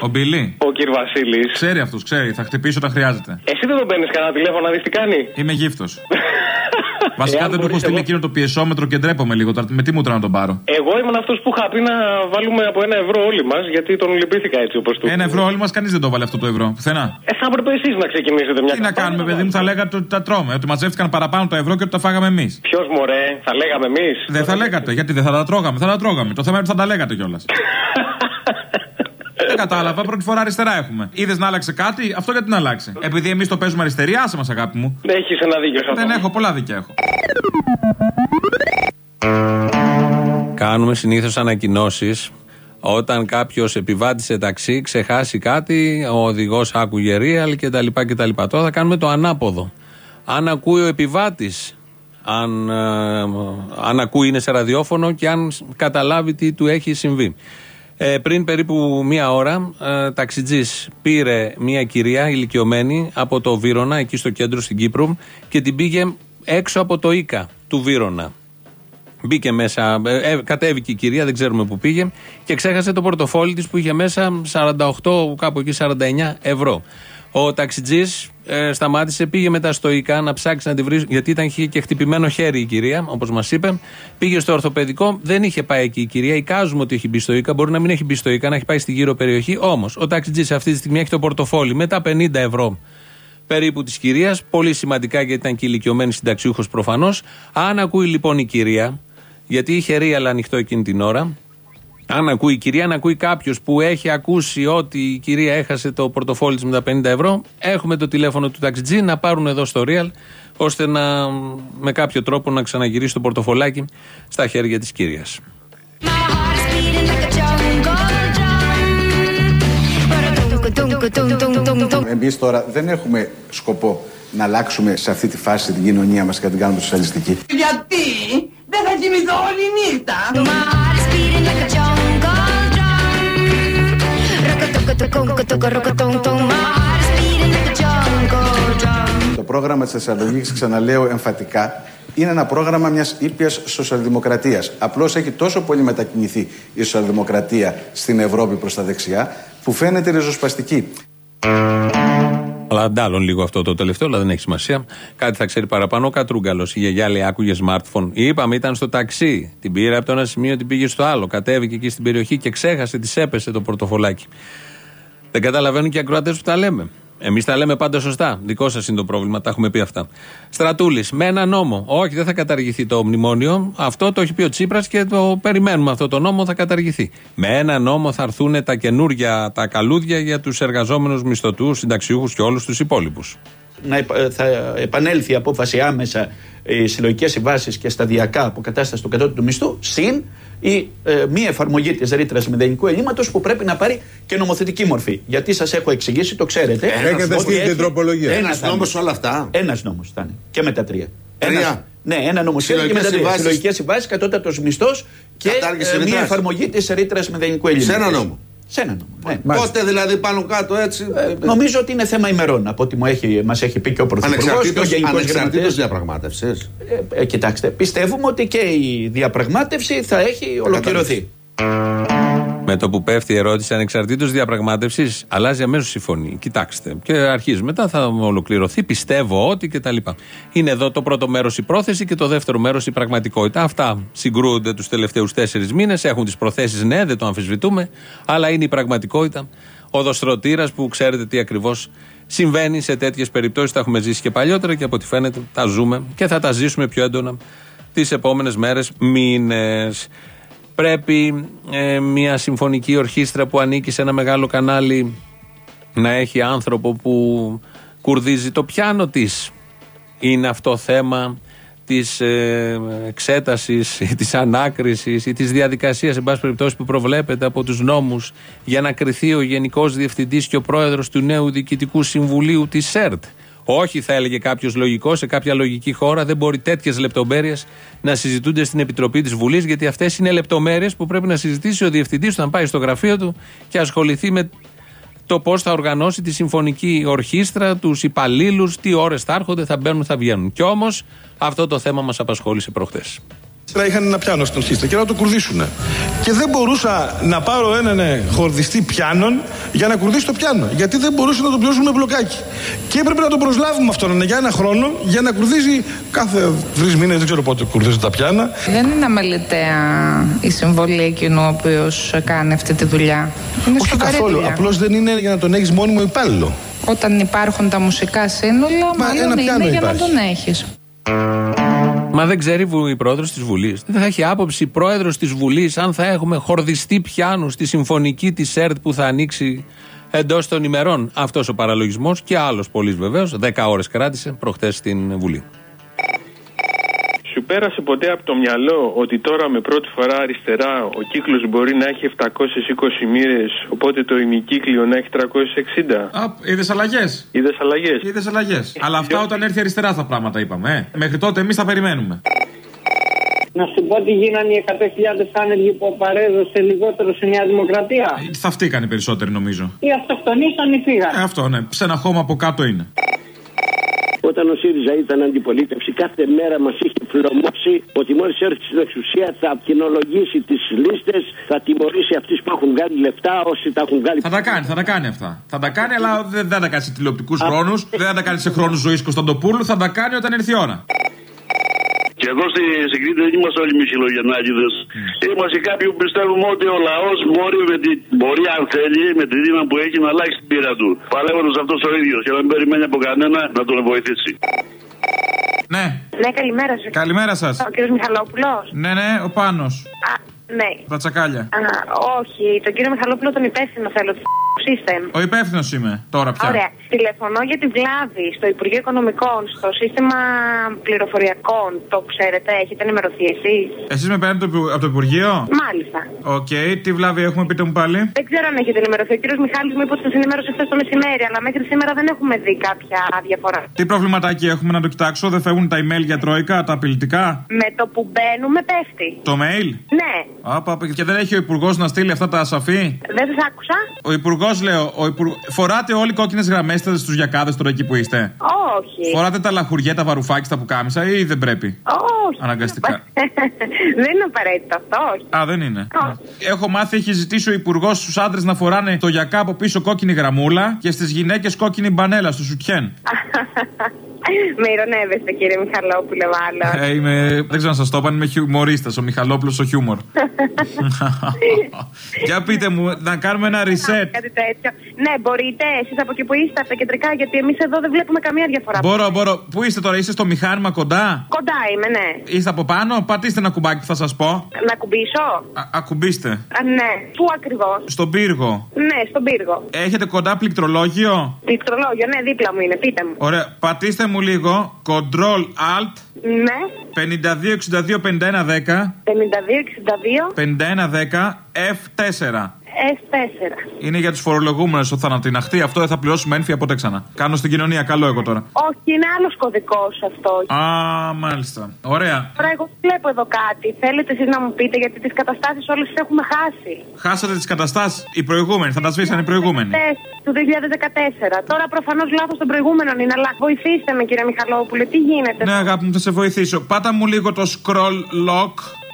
Ο Μπιλί. Ο κ. Βασίλης. Ξέρει αυτό, ξέρει. Θα χτυπήσει όταν χρειάζεται. Εσύ δεν τον παίρνεις κανένα τηλέφωνο να δεις τι κάνει. Είμαι γύφτος. <laughs> Βασικά Εάν δεν του έχω μπορείς στείλει εγώ- εκείνο το πιεσόμετρο και ντρέπομαι λίγο. τώρα. Με τι μούτρα να τον πάρω; Εγώ ήμουν αυτός που είχα πει να βάλουμε από ένα ευρώ όλοι μας, γιατί τον λυπήθηκα έτσι όπως του. Ένα ευρώ όλοι μας, κανείς δεν το βάλε αυτό το ευρώ. Πουθενά. Ε, θα έπρεπε εσείς να ξεκινήσετε μια Τι να κάνουμε, παιδί μου, θα λέγατε ότι τα τρώμε. Ότι μαζεύτηκαν παραπάνω το ευρώ και ότι τα φάγαμε εμείς. Ποιος μωρέ, θα λέγαμε εμείς; Δεν θα λέγατε, γιατί δεν θα τα τρώγαμε. Θα τα τρώγαμε. Το θέμα είναι ότι θα τα λέγατε κιόλας. <laughs> Δεν κατάλαβα, πρώτη φορά αριστερά έχουμε. Είδες να άλλαξε κάτι, αυτό γιατί να αλλάξει; Επειδή εμείς το παίζουμε αριστερή, άσε μας αγάπη μου. Έχεις ένα δίκιο σε αυτό. Δεν έχω, πολλά δίκαια έχω. Κάνουμε συνήθως ανακοινώσεις Όταν κάποιος επιβάτη σε ταξί ξεχάσει κάτι, ο οδηγός άκουγε real κτλ. κτλ. Τώρα θα κάνουμε το ανάποδο. Αν ακούει ο επιβάτης, αν, ε, αν ακούει είναι σε ραδιόφωνο και αν καταλάβει τι του έχει συμβεί. Ε, πριν περίπου μία ώρα, ε, ταξιτζής πήρε μία κυρία ηλικιωμένη από το Βύρονα, εκεί στο κέντρο στην Κύπρο, και την πήγε έξω από το Ίκα του Βύρονα. Μπήκε μέσα, ε, ε, κατέβηκε η κυρία, δεν ξέρουμε που πήγε και ξέχασε το πορτοφόλι της που είχε μέσα 48, κάπου εκεί 49 ευρώ. Ο ταξιτζής ε, σταμάτησε, πήγε μετά στο ΙΚΑ να ψάξει να τη βρει, γιατί ήταν είχε και χτυπημένο χέρι η κυρία, όπως μας είπε. Πήγε στο ορθοπαιδικό, δεν είχε πάει εκεί η κυρία. Εικάζουμε ότι έχει μπει στο ΙΚΑ, μπορεί να μην έχει μπει στο ΙΚΑ, να έχει πάει στη γύρω περιοχή. Όμως ο ταξιτζής αυτή τη στιγμή έχει το πορτοφόλι με τα 50 ευρώ περίπου της κυρίας. Πολύ σημαντικά γιατί ήταν και ηλικιωμένης συνταξιούχος προφανώς. Αν ακούει λοιπόν η κυρία, γιατί είχε ρίαλα ανοιχτό εκείνη την ώρα, αν ακούει η κυρία, αν ακούει κάποιος που έχει ακούσει ότι η κυρία έχασε το πορτοφόλι της με τα 50 ευρώ, έχουμε το τηλέφωνο του ταξιτζή να πάρουν εδώ στο Real, ώστε να με κάποιο τρόπο να ξαναγυρίσει το πορτοφολάκι στα χέρια της κυρίας. Εμείς τώρα δεν έχουμε σκοπό να αλλάξουμε σε αυτή τη φάση την κοινωνία μας και να την κάνουμε σοσιαλιστική. Γιατί δεν θα κοιμηθώ όλη νύχτα. Το πρόγραμμα της Θεσσαλονίκης, ξαναλέω εμφατικά, είναι ένα πρόγραμμα μιας ήπιας σοσιαλδημοκρατίας. Απλώς έχει τόσο πολύ μετακινηθεί η σοσιαλδημοκρατία στην Ευρώπη προς τα δεξιά, που φαίνεται ριζοσπαστική. Αλλά αντάλλον λίγο αυτό το τελευταίο, αλλά δεν έχει σημασία. Κάτι θα ξέρει παραπάνω. Ο Κατρούγκαλος, η γιαγιά λέει, άκουγε smartphone. Είπαμε, ήταν στο ταξί. Την πήρε από το ένα σημείο, την πήγε στο άλλο. Κατέβηκε εκεί στην περιοχή και ξέχασε, της έπεσε το πορτοφολάκι. Δεν καταλαβαίνουν και οι ακροατές που τα λέμε. Εμείς τα λέμε πάντα σωστά. Δικό σας είναι το πρόβλημα, τα έχουμε πει αυτά. Στρατούλης, με ένα νόμο. Όχι, δεν θα καταργηθεί το μνημόνιο. Αυτό το έχει πει ο Τσίπρας και το περιμένουμε. Αυτό το νόμο θα καταργηθεί. Με ένα νόμο θα έρθουν τα καινούργια, τα καλούδια για τους εργαζόμενους μισθωτούς, συνταξιούχους και όλους τους υπόλοιπους. Να επ- θα επανέλθει η απόφαση άμεσα οι συλλογικές συμβάσεις και σταδιακά αποκατάσταση του κατώτατου μισθού, συν η ε, μη εφαρμογή της ρήτρας μηδενικού ελλείμματο που πρέπει να πάρει και νομοθετική μορφή. Γιατί σας έχω εξηγήσει, το ξέρετε. Έχετε ότι στείλει έχει- την τροπολογία. Ένας Ένας νόμος όλα αυτά. Ένας νόμος θα είναι. Και με τα τρία. Τρία. Ένας- ναι, ένα νομοσχέδιο και με τα τρία. Συλλογικές συμβάσεις. Συλλογικές συμβάσεις, κατώτατος μισθός και Κατάργηση ε, μη ρήτρας. εφαρμογή της ρήτρας μηδενικού ελλείμματο. Σε ένα νόμο. Σε ένα νόμο. ναι. Πότε δηλαδή πάνω κάτω έτσι. Νομίζω ότι είναι θέμα ημερών από ό,τι μου έχει, μας έχει πει και ο Πρωθυπουργός και ο Ανεξαρτήτως, Γενικός ανεξαρτήτως Γραμματέας. διαπραγμάτευσης. Ε, ε, κοιτάξτε, πιστεύουμε ότι και η διαπραγμάτευση θα έχει ολοκληρωθεί. Με το που πέφτει η ερώτηση ανεξαρτήτως διαπραγμάτευσης, αλλάζει αμέσως η φωνή. Κοιτάξτε. Και αρχίζει μετά, θα ολοκληρωθεί, πιστεύω ότι κτλ. Είναι εδώ το πρώτο μέρος η πρόθεση και το δεύτερο μέρος η πραγματικότητα. Αυτά συγκρούονται τους τελευταίους τέσσερις μήνες. Έχουν τις προθέσεις, ναι, δεν το αμφισβητούμε. Αλλά είναι η πραγματικότητα. Ο δοστρωτήρας που ξέρετε τι ακριβώς συμβαίνει σε τέτοιες περιπτώσεις. Τα έχουμε ζήσει και παλιότερα και από ό,τι φαίνεται τα ζούμε και θα τα ζήσουμε πιο έντονα τις επόμενες μέρες, μήνες. Πρέπει ε, μια συμφωνική ορχήστρα που ανήκει σε ένα μεγάλο κανάλι να έχει άνθρωπο που κουρδίζει το πιάνο της. Είναι αυτό θέμα της ε, εξέτασης ή της ανάκρισης ή της διαδικασίας εν πάση περιπτώσει που προβλέπεται από τους νόμους για να κριθεί ο Γενικός Διευθυντής και ο Πρόεδρος του νέου Διοικητικού Συμβουλίου της ΣΕΡΤ. Όχι, θα έλεγε κάποιος λογικός, σε κάποια λογική χώρα δεν μπορεί τέτοιες λεπτομέρειες να συζητούνται στην Επιτροπή της Βουλής, γιατί αυτές είναι λεπτομέρειες που πρέπει να συζητήσει ο διευθυντής του, να πάει στο γραφείο του και ασχοληθεί με το πώς θα οργανώσει τη συμφωνική ορχήστρα, τους υπαλλήλους, τι ώρες θα έρχονται, θα μπαίνουν, θα βγαίνουν. Κι όμως αυτό το θέμα μας απασχόλησε προχθές. Είχαν ένα πιάνο στην ορχήστρα και να το κουρδίσουν. Και δεν μπορούσα να πάρω έναν ε, χορδιστή πιάνων για να κουρδίσει το πιάνο. Γιατί δεν μπορούσε να το πληρώσουμε με μπλοκάκι. Και έπρεπε να τον προσλάβουμε αυτόν για ένα χρόνο για να κουρδίζει κάθε τρεις μήνες, δεν ξέρω πότε κουρδίζουν τα πιάνα. Δεν είναι αμεληταία η συμβολή εκείνου ο οποίος κάνει αυτή τη δουλειά. Είναι Όχι σοβαρή καθόλου. δουλειά. Απλώς δεν είναι για να τον έχεις μόνιμο υπάλληλο. Όταν υπάρχουν τα μουσικά σύνολα, Μα μάλλον ένα είναι πιάνο για υπάρχει. να τον έχεις. Μα δεν ξέρει βου- η πρόεδρος της Βουλής. Δεν θα έχει άποψη πρόεδρος της Βουλής αν θα έχουμε χορδιστή πιάνου στη συμφωνική της ΕΡΤ που θα ανοίξει εντός των ημερών. Αυτός ο παραλογισμός και άλλος πολύς βεβαίως. 10 ώρες κράτησε προχθέ στην Βουλή. Σου πέρασε ποτέ από το μυαλό ότι τώρα με πρώτη φορά αριστερά ο κύκλος μπορεί να έχει 720 μοίρες, οπότε το ημικύκλιο να έχει 360. Α, είδες αλλαγές; Είδες αλλαγές. Είδες αλλαγές. Αλλά αυτά όταν έρθει αριστερά τα πράγματα είπαμε. Ε. Μέχρι τότε εμείς θα περιμένουμε. Να σου πω τι γίνανε οι 100.000 άνεργοι που παρέδωσε λιγότερο σε Νέα Δημοκρατία. Θαυτήκαν οι περισσότεροι νομίζω. Οι αυτοκτονήσαν ή φύγαν. Ε, αυτό ναι. Σε ένα χώμα από κάτω είναι. Όταν ο ΣΥΡΙΖΑ ήταν αντιπολίτευση, κάθε μέρα μας είχε φλωμώσει ότι μόλι έρθει στην εξουσία θα κοινολογήσει τις λίστες, θα τιμωρήσει αυτούς που έχουν βγάλει λεφτά όσοι τα έχουν βγάλει. Θα τα κάνει, θα τα κάνει αυτά. Θα τα κάνει, αλλά δεν, δεν θα τα κάνει σε τηλεοπτικούς χρόνους, δεν θα τα κάνει σε χρόνους ζωής Κωνσταντοπούλου, θα τα κάνει όταν έρθει η ώρα. Και εδώ στη, στην Κρήτη δεν είμαστε όλοι μισηλογεννάκηδε. Είμαστε κάποιοι που πιστεύουμε ότι ο λαός μπορεί, με τη, μπορεί, αν θέλει, με τη δύναμη που έχει, να αλλάξει την πείρα του. Παλεύοντα αυτός ο ίδιος και να μην περιμένει από κανένα να τον βοηθήσει. Ναι. Ναι, καλημέρα σας. Καλημέρα σας. Ο κύριος Μιχαλόπουλος. Ναι, ναι, ο Πάνος. Ναι. Τα τσακάλια. Α, όχι, τον κύριο Μιχαλόπουλο τον υπεύθυνο θέλω. System. Ο υπεύθυνος είμαι τώρα πια. Ωραία. Τηλεφωνώ για τη βλάβη στο Υπουργείο Οικονομικών, στο σύστημα πληροφοριακών. Το ξέρετε, έχετε ενημερωθεί εσείς; Εσείς με παίρνετε από το Υπουργείο; Μάλιστα. Οκ, τι βλάβη έχουμε, πείτε μου πάλι. Δεν ξέρω αν έχετε ενημερωθεί. Ο κύριος Μιχάλης μου είπε ότι σας ενημέρωσε χθες το μεσημέρι, αλλά μέχρι σήμερα δεν έχουμε δει κάποια διαφορά. Τι προβληματάκι έχουμε να το κοιτάξω, δεν φεύγουν τα email για τρόικα, τα απειλητικά; Με το που μπαίνουμε πέφτει. Το mail; Ναι. Άπα, και δεν έχει ο Υπουργός να στείλει αυτά τα ασαφή. Δεν σας άκουσα. Ο Υπουργός, λέω, ο υπουργ... φοράτε όλοι κόκκινες γραμμές στους γιακάδες τώρα εκεί που είστε; Όχι. Φοράτε τα λαχουριέ, τα βαρουφάκια που κάμισα ή δεν πρέπει; Όχι. Αναγκαστικά. <laughs> δεν είναι απαραίτητο αυτό, όχι. Α, δεν είναι. Έχω μάθει, έχει ζητήσει ο Υπουργός στους άντρες να φοράνε το γιακά από πίσω κόκκινη γραμμούλα και στις γυναίκες κόκκινη μπανέλα στο σουτιέν. <laughs> Με ηρωνεύεστε, κύριε Μιχαλόπουλε, μάλλον. Ε, είμαι, δεν ξέρω να σας το είπα, είμαι χιουμορίστας, ο Μιχαλόπουλος ο χιούμορ. <laughs> Για πείτε μου, να κάνουμε ένα reset. Κάτι τέτοιο. Ναι, μπορείτε εσείς από εκεί που είστε, από τα κεντρικά, γιατί εμείς εδώ δεν βλέπουμε καμία διαφορά. Μπορώ, μπορώ. Πού είστε τώρα, είστε στο μηχάνημα κοντά; Κοντά είμαι, ναι. Είστε από πάνω, πατήστε ένα κουμπάκι που θα σας πω. Να κουμπίσω; Α, ακουμπήστε. Α, ναι. Πού ακριβώς; Στον πύργο. Ναι, στον πύργο. Έχετε κοντά πληκτρολόγιο; Πληκτρολόγιο, ναι, δίπλα μου είναι, πείτε μου. Ωραία, πατήστε μου λίγο. Control Alt. Ναι. 52 62 51 10. 52 62 51 10 F4. S4. Είναι για τους φορολογούμενους ο θανατιναχτή. Αυτό δεν θα πληρώσουμε ένφια ποτέ ξανά. Κάνω στην κοινωνία, καλό εγώ τώρα. Όχι, είναι άλλος κωδικός αυτό. Α, μάλιστα. Ωραία. Τώρα, εγώ βλέπω εδώ κάτι. Θέλετε εσείς να μου πείτε γιατί τις καταστάσεις όλες τις έχουμε χάσει; Χάσατε τις καταστάσεις. Οι προηγούμενοι, θα τα σβήσαν οι προηγούμενοι. Του 2014. Τώρα προφανώς λάθος των προηγούμενων είναι, αλλά βοηθήστε με κύριε Μιχαλόπουλε, τι γίνεται; Ναι, αγάπη μου, θα σε βοηθήσω. Πάτα μου λίγο το scroll lock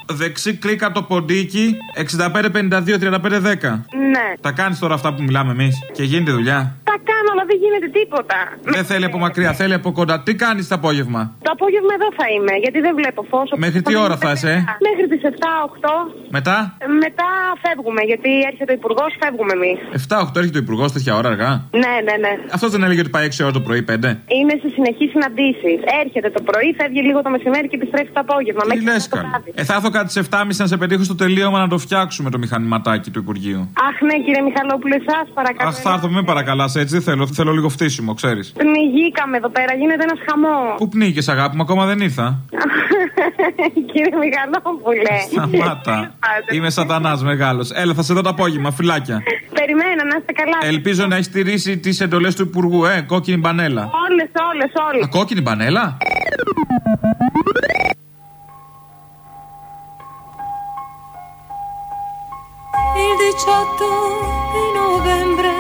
δεξί κλίκα το ποντίκι 65-52-35-10. Ναι. Τα κάνεις τώρα αυτά που μιλάμε εμείς και γίνεται δουλειά. Τα κάνω, αλλά δεν γίνεται τίποτα. Δεν θέλει από μακριά, θέλει από κοντά. Τι κάνεις το απόγευμα; Το απόγευμα εδώ θα είμαι, γιατί δεν βλέπω φως. Μέχρι τι ώρα θα είσαι, ε; Μέχρι τις 7-8. Μετά; Μετά φεύγουμε, γιατί έρχεται ο υπουργός, φεύγουμε εμείς. 7-8 έρχεται ο υπουργός τέτοια ώρα αργά; Ναι, ναι, ναι. Αυτός δεν έλεγε ότι πάει 6 ώρα το πρωί, 5. Είναι σε συνεχείς συναντήσεις. Έρχεται το πρωί, φεύγει λίγο το μεσημέρι και επιστρέφει το απόγευμα. Τι λες, Ε, θα έρθω κάτι σε 7.30 να σε πετύχω στο τελείωμα να το φτιάξουμε το μηχανηματάκι του Υπουργείου. Αχ, ναι, κύριε Μιχαλόπουλε, εσά παρακαλώ. Αχ, θα έρθω, με παρακαλάς έτσι, δεν θέλω. Θέλω λίγο φτύσιμο, ξέρεις. Πνιγήκαμε εδώ πέρα, γίνεται ένας χαμός. Πού πνίγηκε, αγάπη μου, ακόμα δεν ήρθα. <laughs> κύριε Μιχαλόπουλε. Σταμάτα. Είμαι σατανάς μεγάλος. Έλα, θα σε δω το απόγευμα, φυλάκια. Περιμένω να είστε καλά. Ελπίζω να έχεις τηρήσει τις εντολές του Υπουργού, ε, κόκκινη μπανέλα. Όλες, όλες, όλες. Α, κόκκινη μπανέλα; il 18 di novembre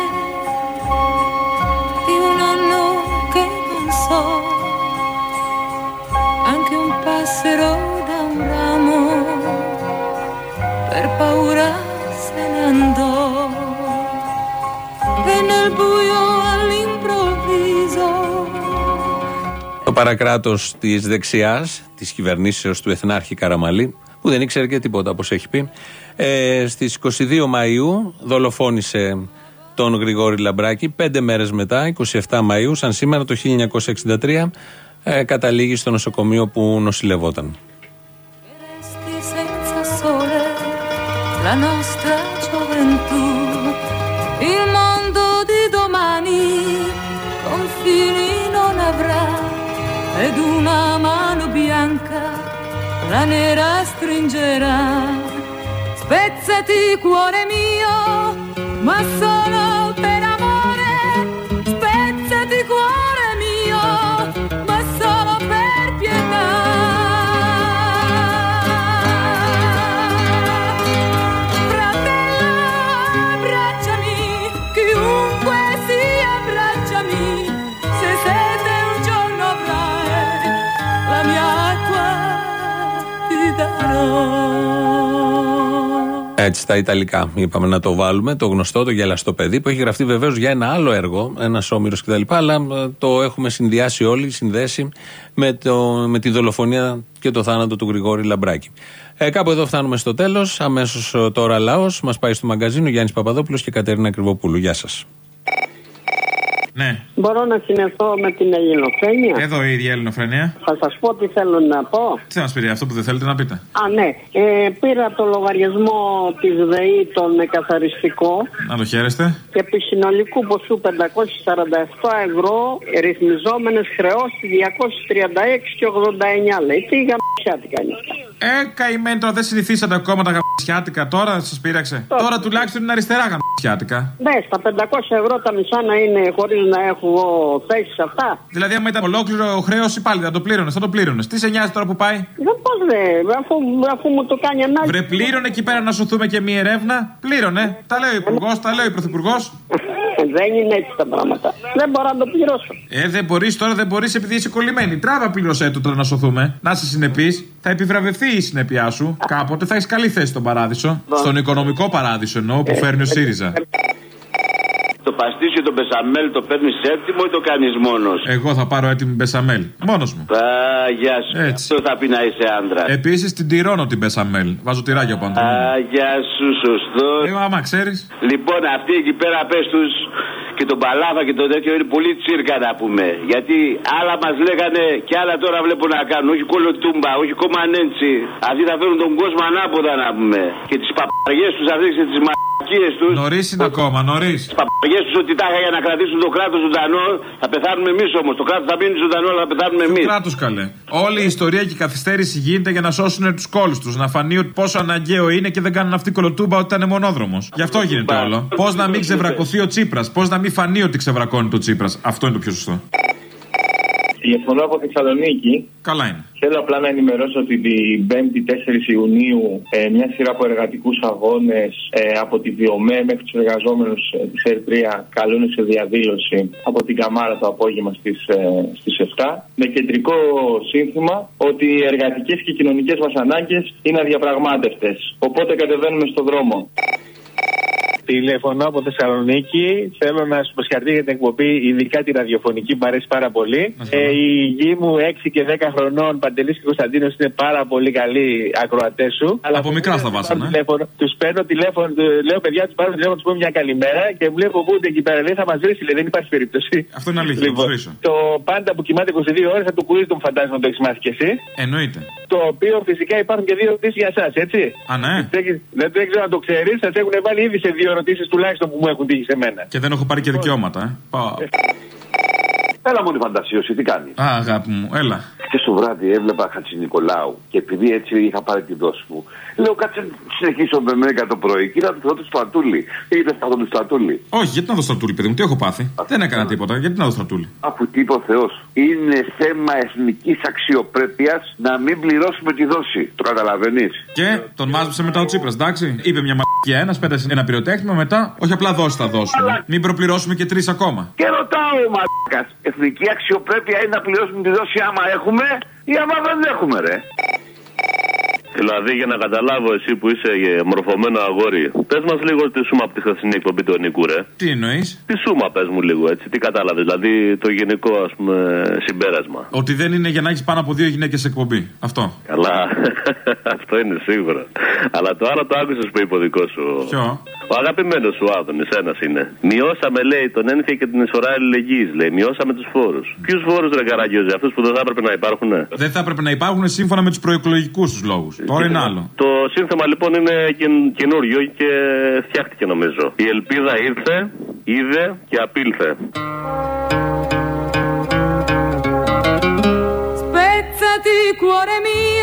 passero da un ramo per paura se ne andò. Venne il buio all'improvviso. Το παρακράτος της δεξιάς, της κυβερνήσεως του Εθνάρχη Καραμαλή, που δεν ήξερε και τίποτα όπως έχει πει, ε, στις 22 Μαΐου δολοφόνησε τον Γρηγόρη Λαμπράκη. Πέντε μέρες μετά, 27 Μαΐου, σαν σήμερα το 1963, ε, καταλήγει στο νοσοκομείο που νοσηλευόταν. Resti senza sole la nostra gioventù, il mondo di domani confini non avrà ed una mano bianca la nera stringerà. Spezzati cuore mio, ma solo Έτσι στα Ιταλικά. Είπαμε να το βάλουμε. Το γνωστό, το γελαστό παιδί που έχει γραφτεί βεβαίως για ένα άλλο έργο, ένας όμηρο κτλ. Αλλά ε, το έχουμε συνδυάσει όλοι, συνδέσει με, το, με τη δολοφονία και το θάνατο του Γρηγόρη Λαμπράκη. Ε, κάπου εδώ φτάνουμε στο τέλος. Αμέσως τώρα λαός. Μας πάει στο μαγκαζίνο Γιάννης Παπαδόπουλος και Κατερίνα Κρυβοπούλου. Γεια σας. Ναι. Μπορώ να συνεχθώ με την ελληνοφρένεια; Εδώ η ίδια ελληνοφρενεία. Θα σας πω τι θέλω να πω. Τι θα μας πει αυτό που δεν θέλετε να πείτε; Α, ναι. Ε, πήρα το λογαριασμό της ΔΕΗ τον εκαθαριστικό Να το χαίρεστε. και επί συνολικού ποσού 547 ευρώ ρυθμιζόμενες χρεώσεις 236 και 89 λέει. Τι γαμπιάτικα είναι αυτά. Ε, καημένη τώρα δεν συνηθίσατε ακόμα τα γαμπιάτικα. Τώρα σας πείραξε. Τώρα τουλάχιστον είναι αριστερά γαμπιάτικα. Ναι, στα 500 ευρώ τα μισά να είναι χωρίς να έχω θέσεις αυτά. Δηλαδή, άμα ήταν ολόκληρο χρέος πάλι θα το πλήρωνε, θα το πλήρωνε. Τι σε νοιάζει τώρα που πάει; Δεν πώς δε, αφού, αφού μου το κάνει ανάγκη. Βρε, πλήρωνε εκεί πέρα να σωθούμε και μία ερεύνα. Πλήρωνε. Τα λέει ο Υπουργός, τα λέει ο Πρωθυπουργός. Δεν είναι έτσι τα πράγματα. Δεν μπορώ να το πληρώσω. Ε, δεν μπορείς τώρα, δεν μπορείς επειδή είσαι κολλημένη. Τράβα πλήρωσέ το τώρα να σωθούμε. Να είσαι συνεπής. Θα επιβραβευτεί η συνέπειά σου. Κάποτε θα έχεις καλή θέση στον παράδεισο. Στον οικονομικό παράδεισο εννοώ που φέρνει ο ΣΥΡΙΖΑ. Το παστίσιο το μπεσαμέλ το παίρνεις έτοιμο ή το κάνεις μόνος; Εγώ θα πάρω έτοιμη μπεσαμέλ. Μόνος μου. Α, γεια σου. Αυτό θα πει να είσαι άντρα. Επίσης την τυρώνω την μπεσαμέλ. Βάζω τυράκια από Α, γεια σου, σωστό. Ε, άμα ξέρεις. Λοιπόν, αυτοί εκεί πέρα πες τους και τον Παλάβα και το τέτοιο είναι πολύ τσίρκα να πούμε. Γιατί άλλα μας λέγανε και άλλα τώρα βλέπω να κάνουν. Όχι κωλοτούμπα, όχι Κομανέτσι. Αυτοί θα φέρουν τον κόσμο ανάποδα να πούμε. Και τις παπαριές τους αυτέ και τις μαλακίε τους. Νωρίς είναι ακόμα, νωρίς. Τις παπαριέ τους ότι τάχα για να κρατήσουν το κράτος ζωντανό. Θα πεθάνουμε εμείς όμως. Το κράτος θα μείνει ζωντανό, αλλά θα πεθάνουμε εμείς. Κράτο καλέ. Όλη η ιστορία και η καθυστέρηση γίνεται για να σώσουν τους κόλους τους. Να φανεί ότι πόσο αναγκαίο είναι και δεν κάνουν αυτή κολοτούμπα ότι ήταν μονόδρομος. Γι' αυτό γίνεται όλο. Πώς να μην ξεβρακωθεί ο Τσίπρας. Πώς να μην φανεί ότι ξεβρακώνει το Τσίπρας. Αυτό είναι το πιο σωστό. Τηλεφωνώ από Θεσσαλονίκη. Καλά είναι. Θέλω απλά να ενημερώσω ότι την 5η 4 Ιουνίου ε, μια σειρά από εργατικούς αγώνες ε, από τη Βιομέ μέχρι τους εργαζόμενους ε, της Ερτρία καλούν σε διαδήλωση από την Καμάρα το απόγευμα στις στις 7 με κεντρικό σύνθημα ότι οι εργατικές και κοινωνικές μας ανάγκες είναι αδιαπραγμάτευτες. Οπότε κατεβαίνουμε στο δρόμο. Τηλεφωνώ από Θεσσαλονίκη. Θέλω να σου συγχαρητήρια για την εκπομπή, ειδικά τη ραδιοφωνική, μου αρέσει πάρα πολύ. Ε, η γη μου 6 και 10 χρονών, Παντελής και Κωνσταντίνος, είναι πάρα πολύ καλοί ακροατές σου. Από μικρά στα βάσανα. ε. Τους παίρνω τηλέφωνο, του λέω παιδιά, τους πάρω τηλέφωνο, τους πω μια καλημέρα και μου λέει φοβούνται εκεί πέρα. Λέει θα μας βρεις, λέει, δεν υπάρχει περίπτωση. Αυτό είναι αλήθεια, θα τους βρίσω. Το πάντα που κοιμάται 22 ώρες θα το κουρίζει τον φαντάζομαι να το έχεις μάθει κι εσύ. Εννοείται. Το οποίο φυσικά υπάρχουν και δύο ερωτήσει για εσάς, έτσι. Α, ναι. Δεν, δεν ξέρω αν το ξέρεις, σας έχουν βάλει ήδη σε δύο ερωτήσεις τουλάχιστον που μου έχουν τύχει σε μένα. Και δεν έχω πάρει και δικαιώματα, ε. Πάω. Έλα μου τη φαντασίωση, τι κάνει; Α, αγάπη μου, έλα. Χθες το βράδυ έβλεπα Χατζη Νικολάου και επειδή έτσι είχα πάρει τη δόση μου, λέω κάτσε να συνεχίσω με μένα το πρωί. Και είδα το του στρατούλη. Είδε αυτό του στρατούλη. Όχι, γιατί να δω στρατούλη, παιδί μου, τι έχω πάθει. Δεν έκανα τίποτα, γιατί να δω στρατούλη. Αφού τι είπε ο Θεός, είναι θέμα εθνικής αξιοπρέπειας να μην πληρώσουμε τη δόση. Το καταλαβαίνεις; Και τον μάζεψε μετά ο Τσίπρας, εντάξει. Είπε μια μαγική ένας, πέτασε ένα πυροτέχνημα μετά. Όχι απλά δόση θα δώσουμε. Μην προπληρώσουμε και τρεις ακόμα. Και ρωτάω ο μαλάκας, εθνική αξιοπρέπεια είναι να πληρώσουμε τη δόση άμα έχουμε ή άμα δεν έχουμε, ρε. Δηλαδή, για να καταλάβω, εσύ που είσαι ε, μορφωμένο αγόρι, πες μας λίγο τη σούμα από τη χθεσινή εκπομπή του Νίκου, ρε. Τι εννοείς; Τι σούμα, πες μου λίγο έτσι, τι κατάλαβες, δηλαδή το γενικό ας πούμε συμπέρασμα. Ότι δεν είναι για να έχεις πάνω από δύο γυναίκες σε εκπομπή. Αυτό. Καλά, <laughs> αυτό είναι σίγουρο. Αλλά το άλλο το άκουσες που είπε ο δικός σου. Ποιο; Ο αγαπημένος σου Άδωνης, ένας είναι. Μειώσαμε, λέει, τον ένφια και την εισφορά αλληλεγγύης, λέει. Μειώσαμε τους φόρους. Ποιους φόρους, ρε Καραγκιόζη, αυτούς που δεν θα έπρεπε να υπάρχουν. Δεν θα έπρεπε να υπάρχουν σύμφωνα με τους προεκλογικούς τους λόγους. Τώρα είναι άλλο. Το σύνθημα λοιπόν είναι καιν- καινούριο και φτιάχτηκε νομίζω. Η ελπίδα ήρθε, είδε και απήλθε. Spezzati cuore mio,